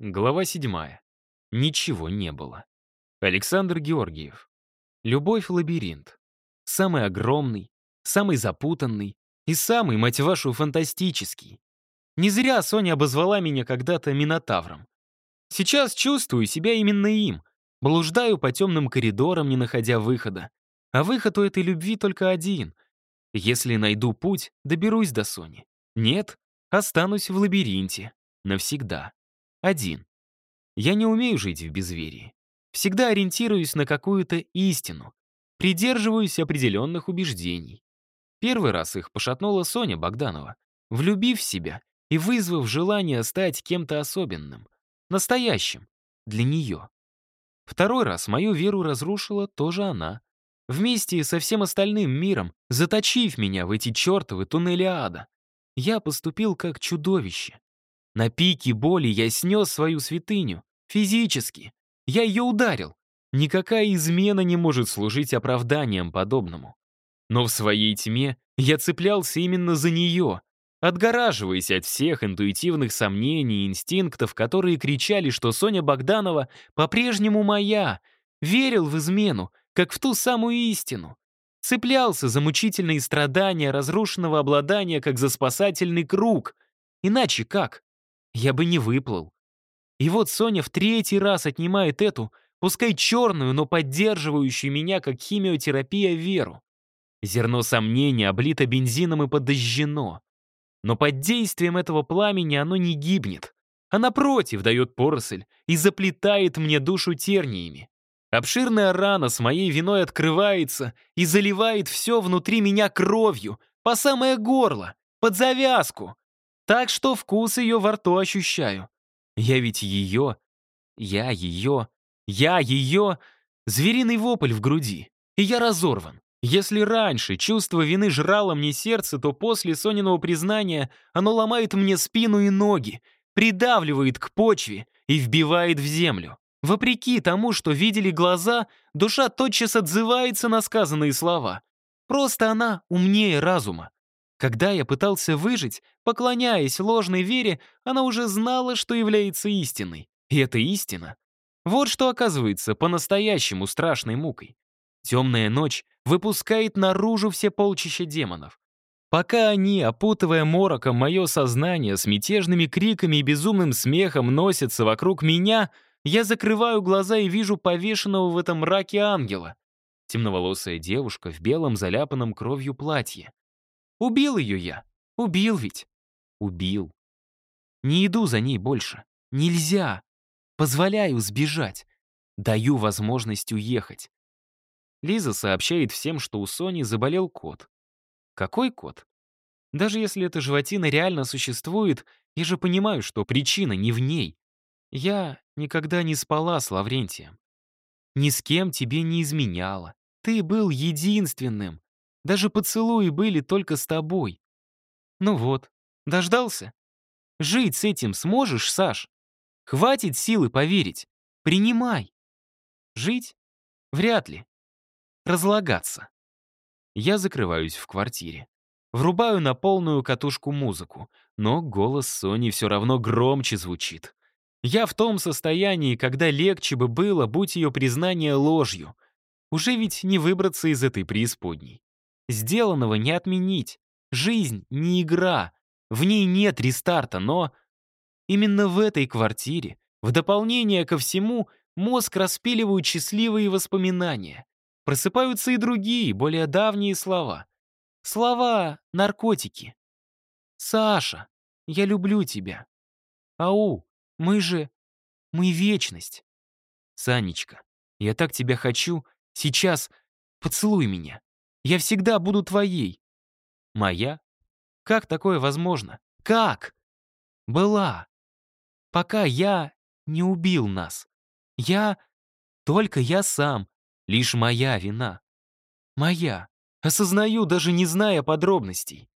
Глава седьмая. Ничего не было. Александр Георгиев. Любовь — лабиринт. Самый огромный, самый запутанный и самый, мать вашу, фантастический. Не зря Соня обозвала меня когда-то Минотавром. Сейчас чувствую себя именно им. Блуждаю по темным коридорам, не находя выхода. А выход у этой любви только один. Если найду путь, доберусь до Сони. Нет, останусь в лабиринте. Навсегда. Один. Я не умею жить в безверии. Всегда ориентируюсь на какую-то истину. Придерживаюсь определенных убеждений. Первый раз их пошатнула Соня Богданова, влюбив себя и вызвав желание стать кем-то особенным, настоящим, для нее. Второй раз мою веру разрушила тоже она. Вместе со всем остальным миром, заточив меня в эти чертовы туннели ада. Я поступил как чудовище. На пике боли я снес свою святыню. Физически. Я ее ударил. Никакая измена не может служить оправданием подобному. Но в своей тьме я цеплялся именно за нее, отгораживаясь от всех интуитивных сомнений и инстинктов, которые кричали, что Соня Богданова по-прежнему моя, верил в измену, как в ту самую истину. Цеплялся за мучительные страдания разрушенного обладания, как за спасательный круг. Иначе как? Я бы не выплыл. И вот Соня в третий раз отнимает эту, пускай черную, но поддерживающую меня как химиотерапия веру. Зерно сомнения облито бензином и подожжено. Но под действием этого пламени оно не гибнет, а напротив дает поросль и заплетает мне душу терниями. Обширная рана с моей виной открывается и заливает все внутри меня кровью, по самое горло, под завязку, так что вкус ее во рту ощущаю. Я ведь ее, я ее, я ее... Звериный вопль в груди, и я разорван. Если раньше чувство вины жрало мне сердце, то после Сониного признания оно ломает мне спину и ноги, придавливает к почве и вбивает в землю. Вопреки тому, что видели глаза, душа тотчас отзывается на сказанные слова. Просто она умнее разума. Когда я пытался выжить, поклоняясь ложной вере, она уже знала, что является истиной. И это истина. Вот что оказывается по-настоящему страшной мукой. Темная ночь выпускает наружу все полчища демонов. Пока они, опутывая мороком мое сознание, с мятежными криками и безумным смехом носятся вокруг меня, я закрываю глаза и вижу повешенного в этом мраке ангела. Темноволосая девушка в белом заляпанном кровью платье. Убил ее я. Убил ведь. Убил. Не иду за ней больше. Нельзя. Позволяю сбежать. Даю возможность уехать. Лиза сообщает всем, что у Сони заболел кот. Какой кот? Даже если эта животина реально существует, я же понимаю, что причина не в ней. Я никогда не спала с Лаврентием. Ни с кем тебе не изменяла. Ты был единственным. Даже поцелуи были только с тобой. Ну вот, дождался? Жить с этим сможешь, Саш? Хватит силы поверить. Принимай. Жить? Вряд ли. Разлагаться. Я закрываюсь в квартире. Врубаю на полную катушку музыку, но голос Сони все равно громче звучит. Я в том состоянии, когда легче бы было, будь ее признание ложью. Уже ведь не выбраться из этой преисподней. Сделанного не отменить. Жизнь — не игра. В ней нет рестарта, но... Именно в этой квартире, в дополнение ко всему, мозг распиливают счастливые воспоминания. Просыпаются и другие, более давние слова. Слова — наркотики. «Саша, я люблю тебя». «Ау, мы же... мы вечность». «Санечка, я так тебя хочу. Сейчас поцелуй меня». Я всегда буду твоей. Моя? Как такое возможно? Как? Была. Пока я не убил нас. Я... Только я сам. Лишь моя вина. Моя. Осознаю, даже не зная подробностей.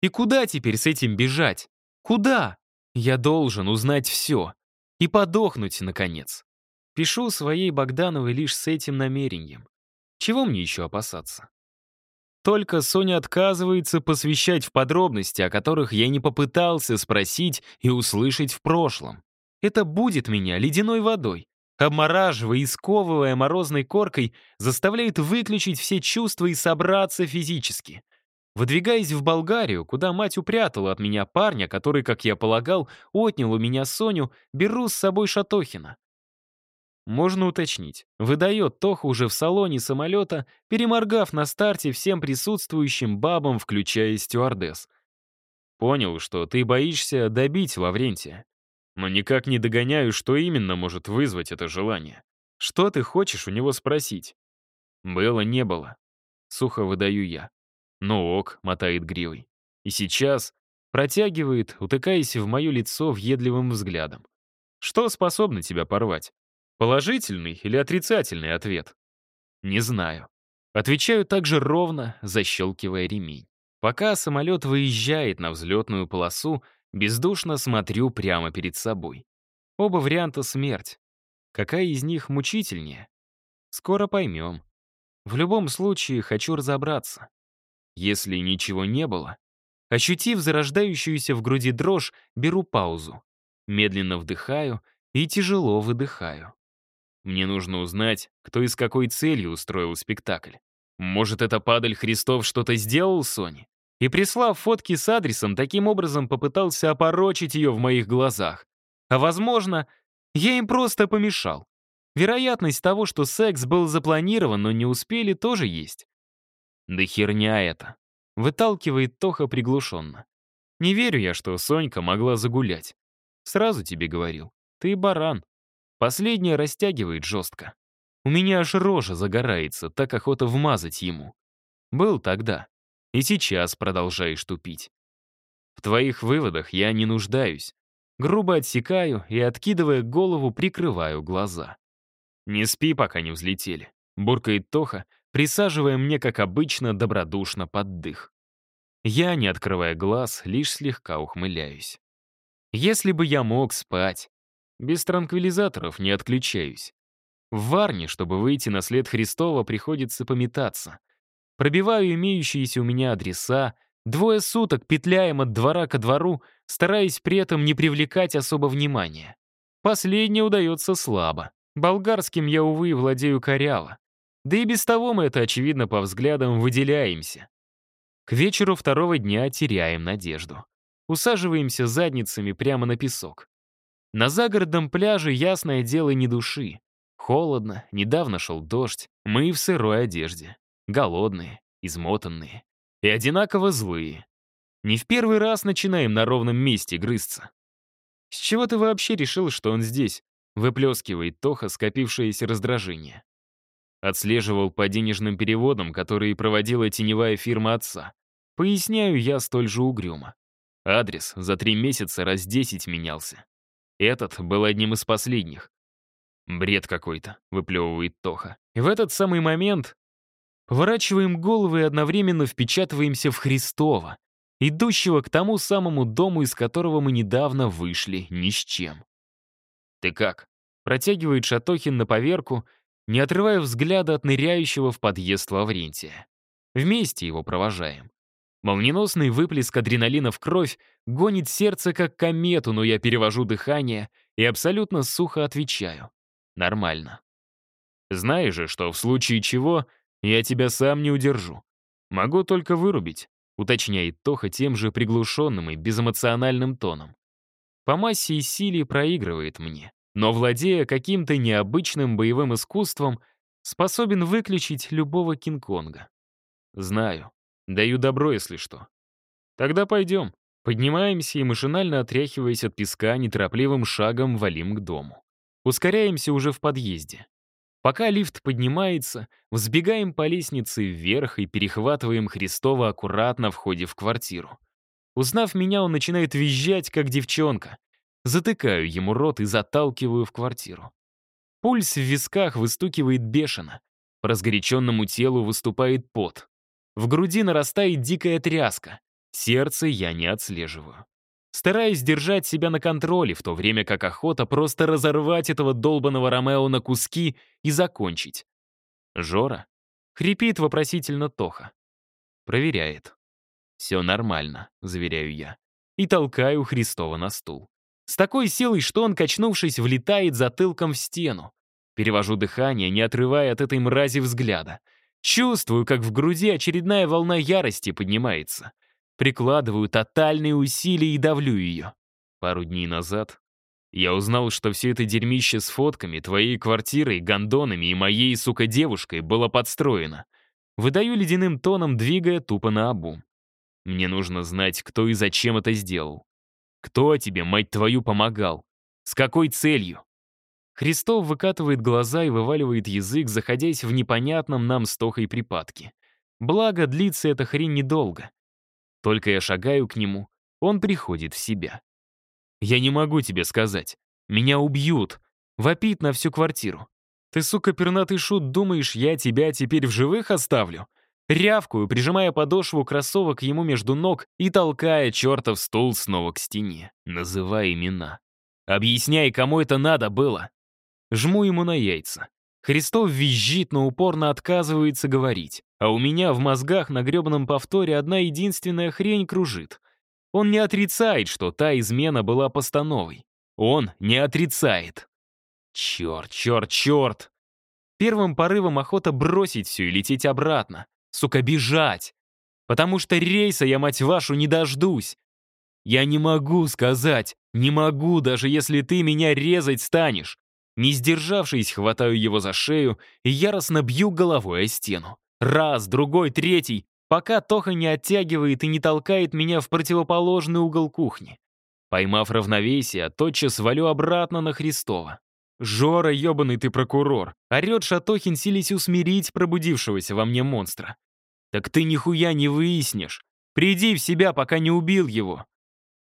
И куда теперь с этим бежать? Куда? Я должен узнать все. И подохнуть, наконец. Пишу своей Богдановой лишь с этим намерением. Чего мне еще опасаться? Только Соня отказывается посвящать в подробности, о которых я не попытался спросить и услышать в прошлом. это будет меня ледяной водой, обмораживая и сковывая морозной коркой, заставляет выключить все чувства и собраться физически. Выдвигаясь в Болгарию, куда мать упрятала от меня парня, который, как я полагал, отнял у меня Соню, беру с собой Шатохина. Можно уточнить, выдает Тоха уже в салоне самолета, переморгав на старте всем присутствующим бабам, включая стюардесс. Понял, что ты боишься добить Лаврентия. Но никак не догоняю, что именно может вызвать это желание. Что ты хочешь у него спросить? Было, не было. Сухо выдаю я. Ну ок, мотает гривой. И сейчас протягивает, утыкаясь в мое лицо въедливым взглядом. Что способно тебя порвать? Положительный или отрицательный ответ? Не знаю. Отвечаю также ровно, защелкивая ремень. Пока самолет выезжает на взлетную полосу, бездушно смотрю прямо перед собой. Оба варианта смерть. Какая из них мучительнее? Скоро поймем. В любом случае, хочу разобраться. Если ничего не было, ощутив зарождающуюся в груди дрожь, беру паузу. Медленно вдыхаю и тяжело выдыхаю. Мне нужно узнать, кто и с какой целью устроил спектакль. Может, это падаль Христов что-то сделал Соне? и, прислав фотки с адресом, таким образом попытался опорочить ее в моих глазах. А возможно, я им просто помешал. Вероятность того, что секс был запланирован, но не успели, тоже есть. Да херня это. Выталкивает Тоха приглушенно. Не верю я, что Сонька могла загулять. Сразу тебе говорил. Ты баран. Последнее растягивает жестко. У меня аж рожа загорается, так охота вмазать ему. Был тогда. И сейчас продолжаешь тупить. В твоих выводах я не нуждаюсь. Грубо отсекаю и, откидывая голову, прикрываю глаза. «Не спи, пока не взлетели», — буркает Тоха, присаживая мне, как обычно, добродушно под дых. Я, не открывая глаз, лишь слегка ухмыляюсь. Если бы я мог спать, без транквилизаторов не отключаюсь. В Варне, чтобы выйти на след Христова, приходится пометаться. Пробиваю имеющиеся у меня адреса, двое суток петляем от двора ко двору, стараясь при этом не привлекать особо внимания. Последнее удается слабо. Болгарским я, увы, владею коряво. Да и без того мы это, очевидно, по взглядам выделяемся. К вечеру второго дня теряем надежду. Усаживаемся задницами прямо на песок. На загородном пляже, ясное дело, не души. Холодно, недавно шел дождь, мы в сырой одежде голодные, измотанные и одинаково злые. Не в первый раз начинаем на ровном месте грызться. «С чего ты вообще решил, что он здесь?» — выплескивает Тоха скопившееся раздражение. Отслеживал по денежным переводам, которые проводила теневая фирма отца. Поясняю я столь же угрюмо. Адрес за три месяца раз десять менялся. Этот был одним из последних. «Бред какой-то», — выплевывает Тоха. И в этот самый момент Поворачиваем головы и одновременно впечатываемся в Христова, идущего к тому самому дому, из которого мы недавно вышли ни с чем. «Ты как?» — протягивает Шатохин на поверку, не отрывая взгляда от ныряющего в подъезд Лаврентия. Вместе его провожаем. Молниеносный выплеск адреналина в кровь гонит сердце как комету, но я перевожу дыхание и абсолютно сухо отвечаю. Нормально. Знаешь же, что в случае чего я тебя сам не удержу. Могу только вырубить», — уточняет Тоха тем же приглушенным и безэмоциональным тоном. По массе и силе проигрывает мне, но, владея каким-то необычным боевым искусством, способен выключить любого Кинг-Конга. Знаю. Даю добро, если что. Тогда пойдем. Поднимаемся и, машинально отряхиваясь от песка, неторопливым шагом валим к дому. Ускоряемся уже в подъезде. Пока лифт поднимается, взбегаем по лестнице вверх и перехватываем Христова аккуратно в входе в квартиру. Узнав меня, он начинает визжать, как девчонка. Затыкаю ему рот и заталкиваю в квартиру. Пульс в висках выстукивает бешено. По разгоряченному телу выступает пот. В груди нарастает дикая тряска. Сердце я не отслеживаю стараясь держать себя на контроле, в то время как охота просто разорвать этого долбанного Ромео на куски и закончить. Жора? Хрипит вопросительно Тоха. Проверяет. «Все нормально», — заверяю я. И толкаю Христова на стул. С такой силой, что он, качнувшись, влетает затылком в стену. Перевожу дыхание, не отрывая от этой мрази взгляда. Чувствую, как в груди очередная волна ярости поднимается. Прикладываю тотальные усилия и давлю ее. Пару дней назад я узнал, что все это дерьмище с фотками, твоей квартирой, гондонами и моей, сука, девушкой было подстроено. Выдаю ледяным тоном, двигая тупо на обум. Мне нужно знать, кто и зачем это сделал. Кто тебе, мать твою, помогал? С какой целью? Христов выкатывает глаза и вываливает язык, заходясь в непонятном нам с Тохой припадке. Благо, длится эта хрень недолго. Только я шагаю к нему, он приходит в себя. «Я не могу тебе сказать. Меня убьют!» Вопит на всю квартиру. «Ты, сука, пернатый шут, думаешь, я тебя теперь в живых оставлю?» Рявкую, прижимая подошву кроссовок ему между ног и толкая чертов стул снова к стене, называя имена. «Объясняй, кому это надо было!» Жму ему на яйца. Христов визжит, но упорно отказывается говорить. А у меня в мозгах на гребаном повторе одна единственная хрень кружит. Он не отрицает, что та измена была постановой. Он не отрицает. Черт, черт, черт. Первым порывом охота бросить все и лететь обратно. Сука, бежать. Потому что рейса я, мать вашу, не дождусь. Я не могу сказать, не могу, даже если ты меня резать станешь. Не сдержавшись, хватаю его за шею и яростно бью головой о стену. Раз, другой, третий, пока Тоха не оттягивает и не толкает меня в противоположный угол кухни. Поймав равновесие, тотчас валю обратно на Христова. «Жора, ебаный ты прокурор!» Орет Шатохин, сились усмирить пробудившегося во мне монстра. «Так ты нихуя не выяснишь. Приди в себя, пока не убил его!»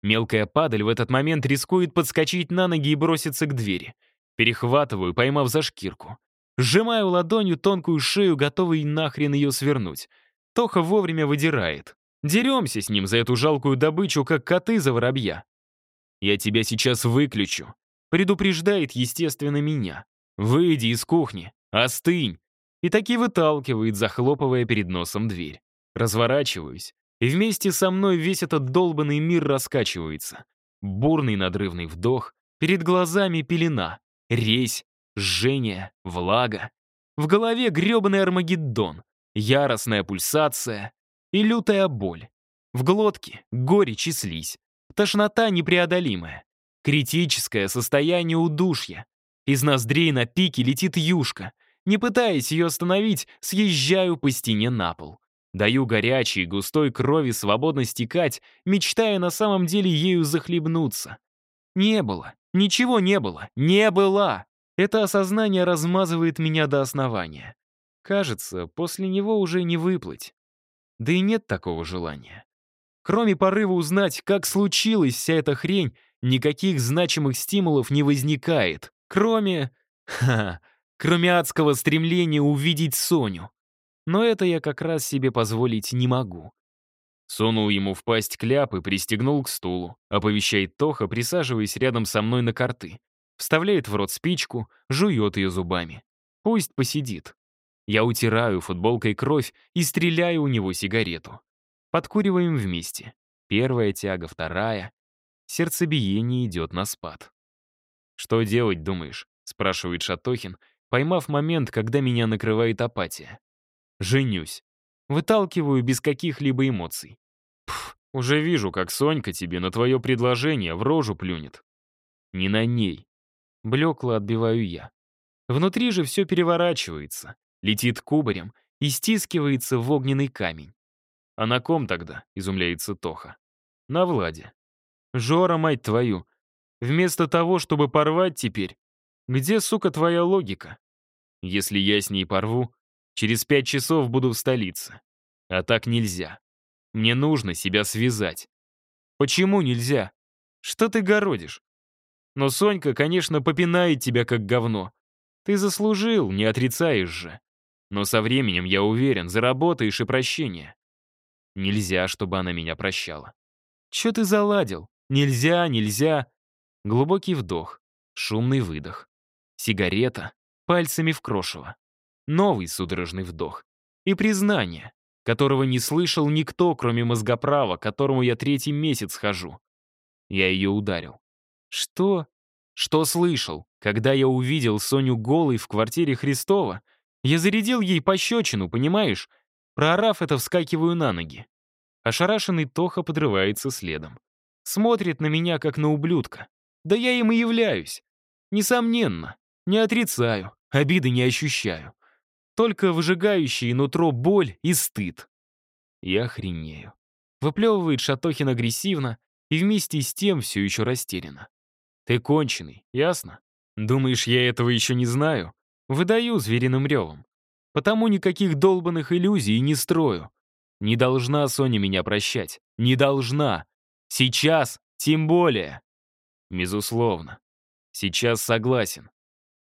Мелкая падаль в этот момент рискует подскочить на ноги и броситься к двери. Перехватываю, поймав за шкирку. Сжимаю ладонью тонкую шею, готовый нахрен ее свернуть. Тоха вовремя выдирает. Деремся с ним за эту жалкую добычу, как коты за воробья. «Я тебя сейчас выключу», — предупреждает, естественно, меня. «Выйди из кухни, остынь». И таки выталкивает, захлопывая перед носом дверь. Разворачиваюсь, и вместе со мной весь этот долбанный мир раскачивается. Бурный надрывный вдох, перед глазами пелена. Резь, жжение, влага. В голове грёбаный Армагеддон, яростная пульсация и лютая боль. В глотке горечь и слизь. Тошнота непреодолимая. Критическое состояние удушья. Из ноздрей на пике летит юшка. Не пытаясь ее остановить, съезжаю по стене на пол. Даю горячей, густой крови свободно стекать, мечтая на самом деле ею захлебнуться. Не было. Ничего не было. Не было. Это осознание размазывает меня до основания. Кажется, после него уже не выплыть. Да и нет такого желания. Кроме порыва узнать, как случилась вся эта хрень, никаких значимых стимулов не возникает. Кроме... Ха, кроме адского стремления увидеть Соню. Но это я как раз себе позволить не могу. Сунул ему в пасть кляп и пристегнул к стулу. Оповещает Тоха, присаживаясь рядом со мной на карты. Вставляет в рот спичку, жует ее зубами. Пусть посидит. Я утираю футболкой кровь и стреляю у него сигарету. Подкуриваем вместе. Первая тяга, вторая. Сердцебиение идет на спад. «Что делать, думаешь?» — спрашивает Шатохин, поймав момент, когда меня накрывает апатия. «Женюсь. Выталкиваю без каких-либо эмоций. Пф, уже вижу, как Сонька тебе на твое предложение в рожу плюнет. Не на ней. Блекло отбиваю я. Внутри же все переворачивается, летит кубарем и стискивается в огненный камень. «А на ком тогда?» — изумляется Тоха. «На Владе». «Жора, мать твою! Вместо того, чтобы порвать теперь, где, сука, твоя логика? Если я с ней порву, Через пять часов буду в столице. А так нельзя. Мне нужно себя связать. Почему нельзя? Что ты городишь? Но Сонька, конечно, попинает тебя как говно. Ты заслужил, не отрицаешь же. Но со временем, я уверен, заработаешь и прощение. Нельзя, чтобы она меня прощала. Че ты заладил? Нельзя, нельзя. Глубокий вдох, шумный выдох. Сигарета, пальцами в крошево новый судорожный вдох. И признание, которого не слышал никто, кроме мозгоправа, которому я третий месяц хожу. Я ее ударил. Что? Что слышал? Когда я увидел Соню голой в квартире Христова, я зарядил ей пощечину, понимаешь? Проорав это, вскакиваю на ноги. Ошарашенный Тоха подрывается следом. Смотрит на меня, как на ублюдка. Да я им и являюсь. Несомненно. Не отрицаю, обиды не ощущаю. Только выжигающие нутро боль и стыд. Я охренею. Выплевывает Шатохин агрессивно и вместе с тем все еще растеряно. Ты конченый, ясно? Думаешь, я этого еще не знаю? Выдаю звериным ревом. Потому никаких долбанных иллюзий не строю. Не должна Соня меня прощать. Не должна. Сейчас тем более. Безусловно. Сейчас согласен.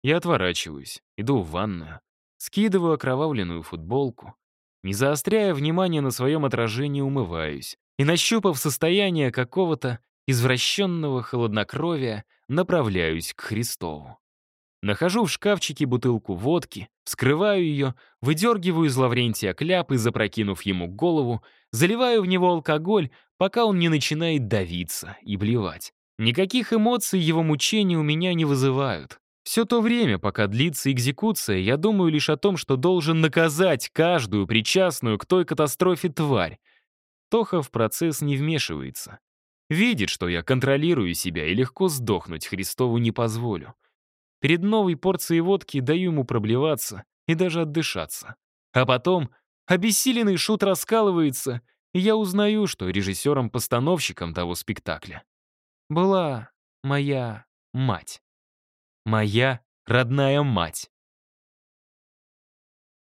Я отворачиваюсь, иду в ванную, скидываю окровавленную футболку, не заостряя внимание на своем отражении, умываюсь и, нащупав состояние какого-то извращенного холоднокровия, направляюсь к Христову. Нахожу в шкафчике бутылку водки, вскрываю ее, выдергиваю из Лаврентия кляп и, запрокинув ему голову, заливаю в него алкоголь, пока он не начинает давиться и блевать. Никаких эмоций его мучения у меня не вызывают. Все то время, пока длится экзекуция, я думаю лишь о том, что должен наказать каждую причастную к той катастрофе тварь. Тоха в процесс не вмешивается. Видит, что я контролирую себя и легко сдохнуть Христову не позволю. Перед новой порцией водки даю ему проблеваться и даже отдышаться. А потом обессиленный шут раскалывается, и я узнаю, что режиссером-постановщиком того спектакля была моя мать. Моя родная мать.